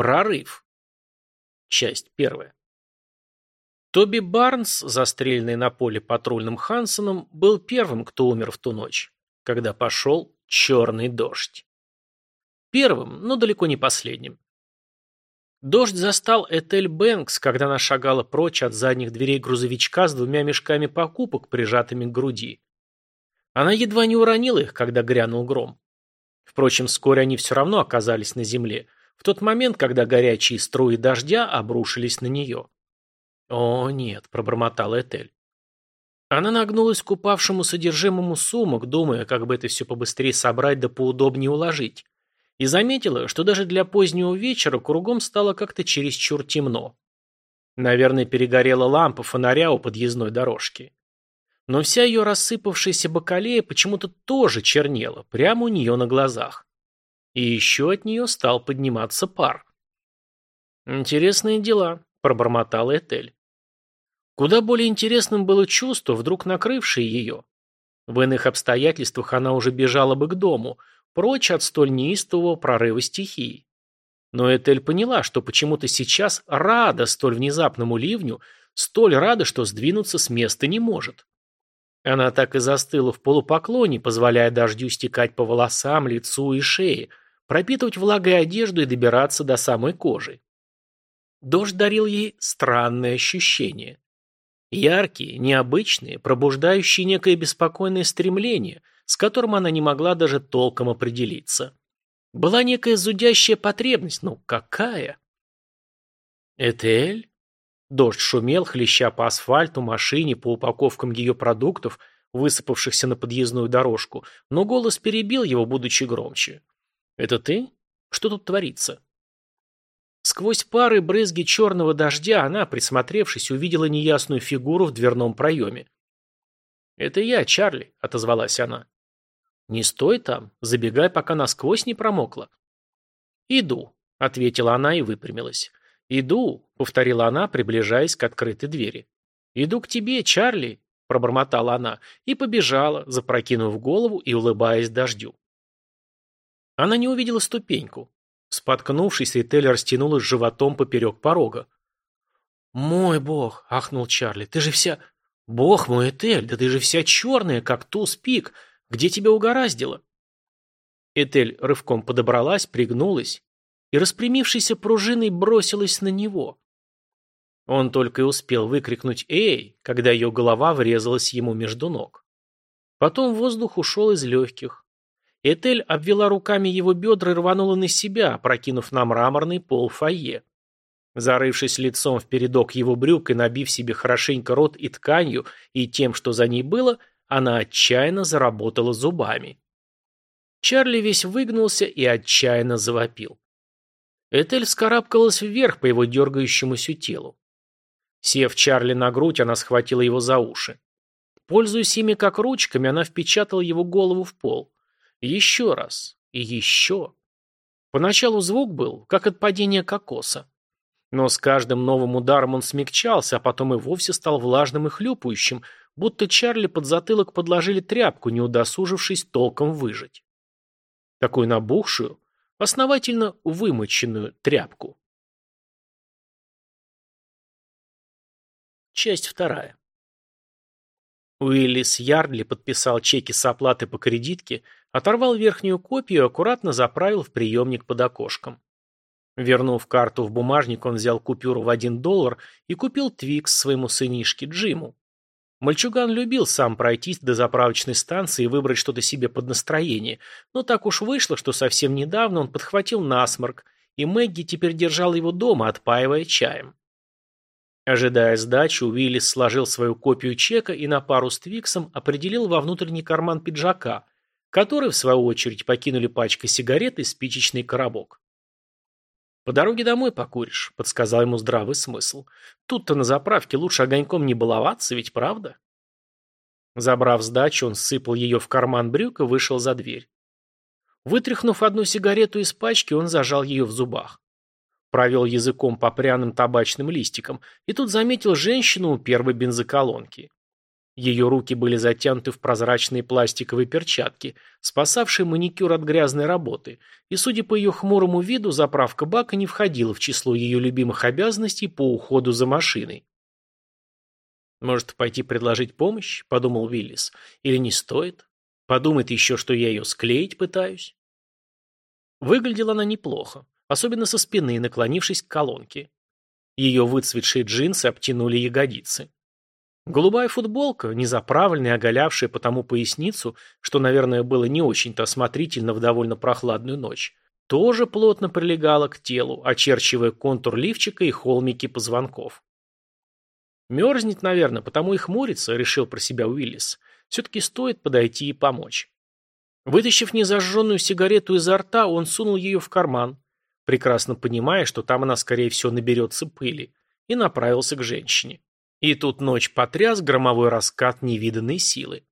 Прорыв. Часть первая. Тоби Барнс, застреленный на поле патрульным Хансоном, был первым, кто умер в ту ночь, когда пошел черный дождь. Первым, но далеко не последним. Дождь застал Этель Бэнкс, когда она шагала прочь от задних дверей грузовичка с двумя мешками покупок, прижатыми к груди. Она едва не уронила их, когда грянул гром. Впрочем, вскоре они все равно оказались на земле, в тот момент, когда горячие струи дождя обрушились на нее. «О, нет», — пробормотала Этель. Она нагнулась к упавшему содержимому сумок, думая, как бы это все побыстрее собрать да поудобнее уложить и заметила, что даже для позднего вечера кругом стало как-то чересчур темно. Наверное, перегорела лампа фонаря у подъездной дорожки. Но вся ее рассыпавшаяся бакалея почему-то тоже чернела, прямо у нее на глазах. И еще от нее стал подниматься пар. «Интересные дела», — пробормотала Этель. Куда более интересным было чувство, вдруг накрывшее ее. В иных обстоятельствах она уже бежала бы к дому, прочь от столь неистового прорыва стихии. Но Этель поняла, что почему-то сейчас рада столь внезапному ливню, столь рада, что сдвинуться с места не может. Она так и застыла в полупоклоне, позволяя дождю стекать по волосам, лицу и шее, пропитывать влагой одежду и добираться до самой кожи. Дождь дарил ей странные ощущения. Яркие, необычные, пробуждающие некое беспокойное стремление, с которым она не могла даже толком определиться. Была некая зудящая потребность, ну какая? Этель? Дождь шумел, хлеща по асфальту, машине, по упаковкам ее продуктов, высыпавшихся на подъездную дорожку, но голос перебил его, будучи громче. «Это ты? Что тут творится?» Сквозь пары брызги черного дождя она, присмотревшись, увидела неясную фигуру в дверном проеме. «Это я, Чарли», — отозвалась она. «Не стой там, забегай, пока насквозь не промокла». «Иду», — ответила она и выпрямилась. «Иду», — повторила она, приближаясь к открытой двери. «Иду к тебе, Чарли», — пробормотала она, и побежала, запрокинув голову и улыбаясь дождю. Она не увидела ступеньку. Споткнувшись, Этель растянулась животом поперек порога. «Мой бог!» — ахнул Чарли. «Ты же вся...» «Бог мой, Этель, да ты же вся черная, как туз пик. Где тебя угораздило?» Этель рывком подобралась, пригнулась и, распрямившейся пружиной, бросилась на него. Он только и успел выкрикнуть «Эй!», когда ее голова врезалась ему между ног. Потом воздух ушел из легких. Этель обвела руками его бедра и рванула на себя, прокинув на мраморный пол фойе. Зарывшись лицом в передок его брюк и набив себе хорошенько рот и тканью, и тем, что за ней было, она отчаянно заработала зубами. Чарли весь выгнулся и отчаянно завопил. Этель вскарабкалась вверх по его дергающемуся телу. Сев Чарли на грудь, она схватила его за уши. Пользуясь ими как ручками, она впечатала его голову в пол. Еще раз. И еще. Поначалу звук был, как от падения кокоса. Но с каждым новым ударом он смягчался, а потом и вовсе стал влажным и хлюпающим, будто Чарли под затылок подложили тряпку, не удосужившись толком выжить. Такую набухшую, основательно вымоченную тряпку. Часть вторая. Уиллис Ярдли подписал чеки с оплаты по кредитке, оторвал верхнюю копию и аккуратно заправил в приемник под окошком. Вернув карту в бумажник, он взял купюру в один доллар и купил Твикс своему сынишке Джиму. Мальчуган любил сам пройтись до заправочной станции и выбрать что-то себе под настроение, но так уж вышло, что совсем недавно он подхватил насморк, и Мэгги теперь держал его дома, отпаивая чаем. Ожидая сдачи, Уиллис сложил свою копию чека и на пару с Твиксом определил во внутренний карман пиджака, который, в свою очередь, покинули пачка сигарет и спичечный коробок. «По дороге домой покуришь», — подсказал ему здравый смысл. «Тут-то на заправке лучше огоньком не баловаться, ведь правда?» Забрав сдачу, он сыпал ее в карман брюк и вышел за дверь. Вытряхнув одну сигарету из пачки, он зажал ее в зубах. Провел языком по пряным табачным листикам и тут заметил женщину у первой бензоколонки. Ее руки были затянуты в прозрачные пластиковые перчатки, спасавшие маникюр от грязной работы, и, судя по ее хмурому виду, заправка бака не входила в число ее любимых обязанностей по уходу за машиной. «Может, пойти предложить помощь?» – подумал Виллис. «Или не стоит? Подумает еще, что я ее склеить пытаюсь?» Выглядела она неплохо, особенно со спины, наклонившись к колонке. Ее выцветшие джинсы обтянули ягодицы. Голубая футболка, незаправленная, оголявшая потому поясницу, что, наверное, было не очень-то осмотрительно в довольно прохладную ночь, тоже плотно прилегала к телу, очерчивая контур лифчика и холмики позвонков. Мерзнет, наверное, потому и хмурится, решил про себя Уиллис. Все-таки стоит подойти и помочь. Вытащив незажженную сигарету изо рта, он сунул ее в карман, прекрасно понимая, что там она, скорее всего, наберется пыли, и направился к женщине. И тут ночь потряс громовой раскат невиданной силы.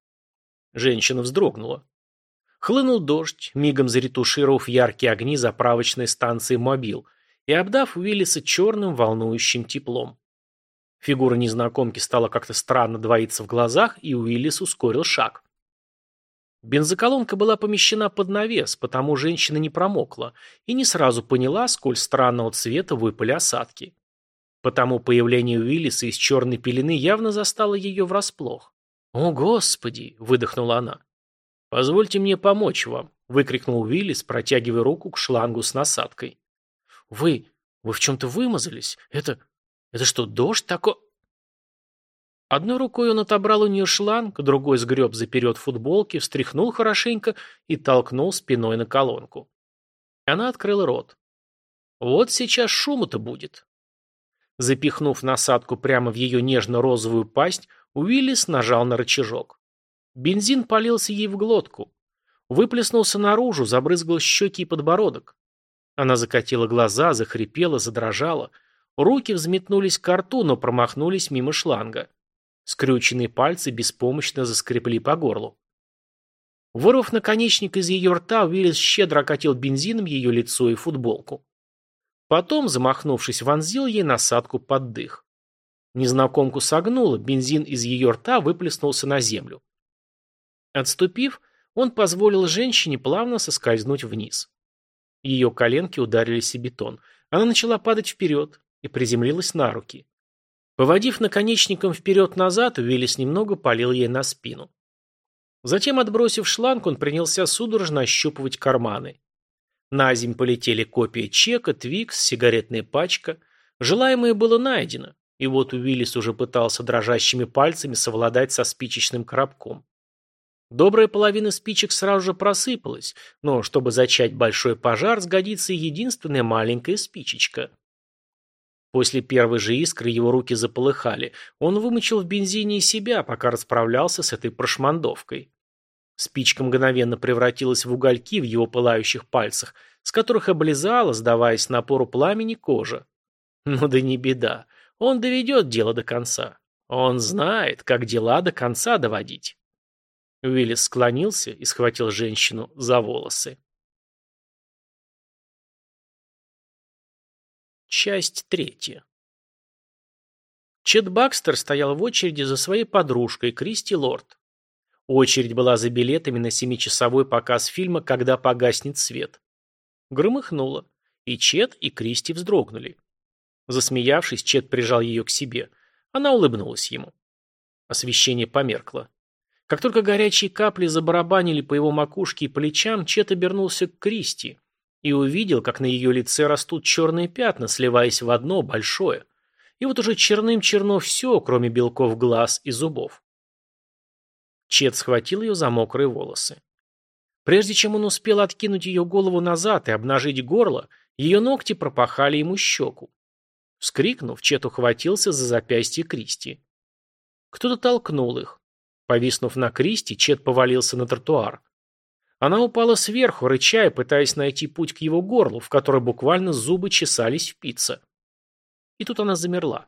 Женщина вздрогнула. Хлынул дождь, мигом заретушировав яркие огни заправочной станции «Мобил» и обдав Уиллиса черным волнующим теплом. Фигура незнакомки стала как-то странно двоиться в глазах, и Уиллис ускорил шаг. Бензоколонка была помещена под навес, потому женщина не промокла и не сразу поняла, сколь странного цвета выпали осадки. Потому появление Уиллиса из черной пелены явно застало ее врасплох. «О, Господи!» – выдохнула она. «Позвольте мне помочь вам», – выкрикнул Уиллис, протягивая руку к шлангу с насадкой. «Вы... вы в чем-то вымазались? Это... это что, дождь такой...» Одной рукой он отобрал у нее шланг, другой сгреб заперед футболки, встряхнул хорошенько и толкнул спиной на колонку. Она открыла рот. «Вот сейчас шума-то будет», Запихнув насадку прямо в ее нежно-розовую пасть, Уиллис нажал на рычажок. Бензин полился ей в глотку. Выплеснулся наружу, забрызгал щеки и подбородок. Она закатила глаза, захрипела, задрожала. Руки взметнулись к рту, но промахнулись мимо шланга. Скрюченные пальцы беспомощно заскребли по горлу. Вырвав наконечник из ее рта, Уиллис щедро окатил бензином ее лицо и футболку. Потом, замахнувшись, вонзил ей насадку под дых. Незнакомку согнуло, бензин из ее рта выплеснулся на землю. Отступив, он позволил женщине плавно соскользнуть вниз. Ее коленки ударились о бетон. Она начала падать вперед и приземлилась на руки. Поводив наконечником вперед-назад, Уиллис немного полил ей на спину. Затем, отбросив шланг, он принялся судорожно ощупывать карманы. На земь полетели копии чека, твикс, сигаретная пачка. Желаемое было найдено, и вот Уиллис уже пытался дрожащими пальцами совладать со спичечным коробком. Добрая половина спичек сразу же просыпалась, но чтобы зачать большой пожар, сгодится единственная маленькая спичечка. После первой же искры его руки заполыхали. Он вымочил в бензине и себя, пока расправлялся с этой прошмандовкой. Спичка мгновенно превратилась в угольки в его пылающих пальцах, с которых облизала, сдаваясь напору пламени, кожа. Ну да не беда, он доведет дело до конца. Он знает, как дела до конца доводить. Уиллис склонился и схватил женщину за волосы. Часть третья. Чет Бакстер стоял в очереди за своей подружкой Кристи Лорд. Очередь была за билетами на семичасовой показ фильма «Когда погаснет свет». Громыхнуло, и Чет, и Кристи вздрогнули. Засмеявшись, Чет прижал ее к себе. Она улыбнулась ему. Освещение померкло. Как только горячие капли забарабанили по его макушке и плечам, Чет обернулся к Кристи и увидел, как на ее лице растут черные пятна, сливаясь в одно большое. И вот уже черным черно все, кроме белков глаз и зубов. Чет схватил ее за мокрые волосы. Прежде чем он успел откинуть ее голову назад и обнажить горло, ее ногти пропахали ему щеку. Вскрикнув, Чет ухватился за запястье Кристи. Кто-то толкнул их. Повиснув на Кристи, Чет повалился на тротуар. Она упала сверху, рыча и пытаясь найти путь к его горлу, в который буквально зубы чесались впиться. И тут она замерла.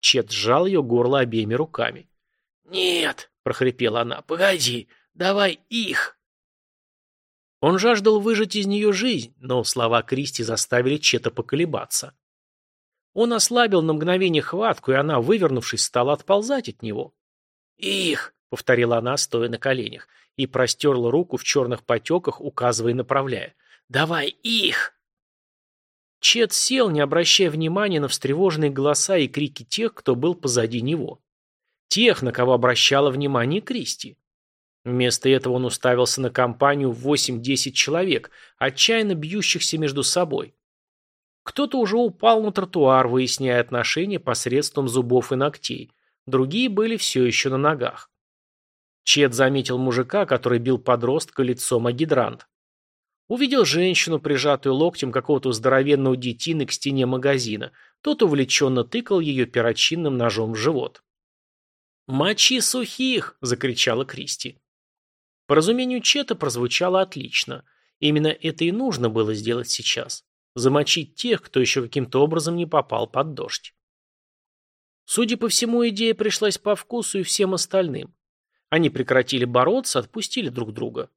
Чет сжал ее горло обеими руками. «Нет!» прохрипела она. «Погоди, давай их!» Он жаждал выжать из нее жизнь, но слова Кристи заставили Чета поколебаться. Он ослабил на мгновение хватку, и она, вывернувшись, стала отползать от него. «Их!» — повторила она, стоя на коленях, и простерла руку в черных потеках, указывая и направляя. «Давай их!» Чет сел, не обращая внимания на встревоженные голоса и крики тех, кто был позади него. Тех, на кого обращала внимание Кристи. Вместо этого он уставился на компанию в 8-10 человек, отчаянно бьющихся между собой. Кто-то уже упал на тротуар, выясняя отношения посредством зубов и ногтей. Другие были все еще на ногах. Чет заметил мужика, который бил подростка лицом о гидрант. Увидел женщину, прижатую локтем какого-то здоровенного детины к стене магазина. Тот увлеченно тыкал ее перочинным ножом в живот. «Мочи сухих!» – закричала Кристи. По разумению Чета прозвучало отлично. Именно это и нужно было сделать сейчас. Замочить тех, кто еще каким-то образом не попал под дождь. Судя по всему, идея пришлась по вкусу и всем остальным. Они прекратили бороться, отпустили друг друга.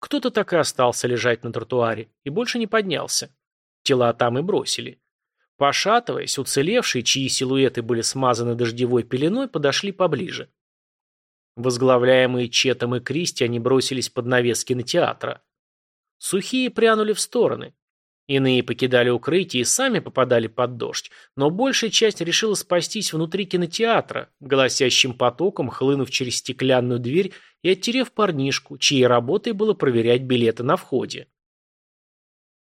Кто-то так и остался лежать на тротуаре и больше не поднялся. Тела там и бросили. Пошатываясь, уцелевшие, чьи силуэты были смазаны дождевой пеленой, подошли поближе. Возглавляемые Четом и Кристи, они бросились под навес кинотеатра. Сухие прянули в стороны. Иные покидали укрытие и сами попадали под дождь, но большая часть решила спастись внутри кинотеатра, голосящим потоком хлынув через стеклянную дверь и оттерев парнишку, чьей работой было проверять билеты на входе.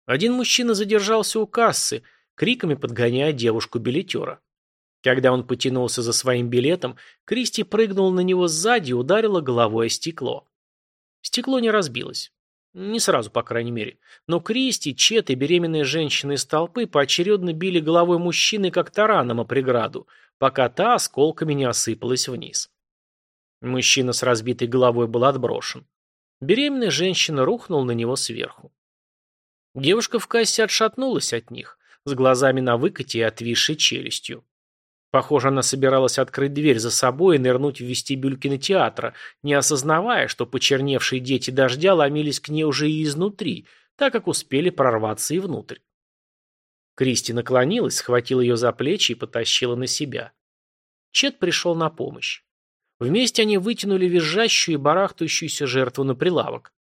Один мужчина задержался у кассы, криками подгоняя девушку-билетера. Когда он потянулся за своим билетом, Кристи прыгнула на него сзади и ударила головой о стекло. Стекло не разбилось. Не сразу, по крайней мере. Но Кристи, Чет и беременные женщины из толпы поочередно били головой мужчины как тараном о преграду, пока та осколками не осыпалась вниз. Мужчина с разбитой головой был отброшен. Беременная женщина рухнула на него сверху. Девушка в кассе отшатнулась от них, с глазами на выкате и отвисшей челюстью. Похоже, она собиралась открыть дверь за собой и нырнуть в вестибюль кинотеатра, не осознавая, что почерневшие дети дождя ломились к ней уже и изнутри, так как успели прорваться и внутрь. Кристи наклонилась, схватила ее за плечи и потащила на себя. Чет пришел на помощь. Вместе они вытянули визжащую и барахтающуюся жертву на прилавок.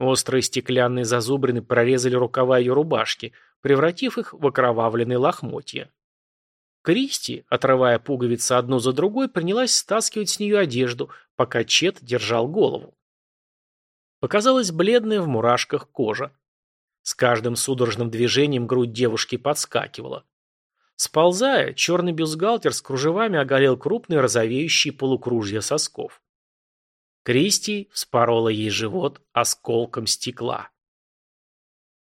Острые стеклянные зазубрины прорезали рукава ее рубашки, превратив их в окровавленные лохмотья. Кристи, отрывая пуговицы одну за другой, принялась стаскивать с нее одежду, пока Чет держал голову. Показалась бледная в мурашках кожа. С каждым судорожным движением грудь девушки подскакивала. Сползая, черный бюстгальтер с кружевами оголел крупные розовеющие полукружья сосков. Кристи вспорола ей живот осколком стекла.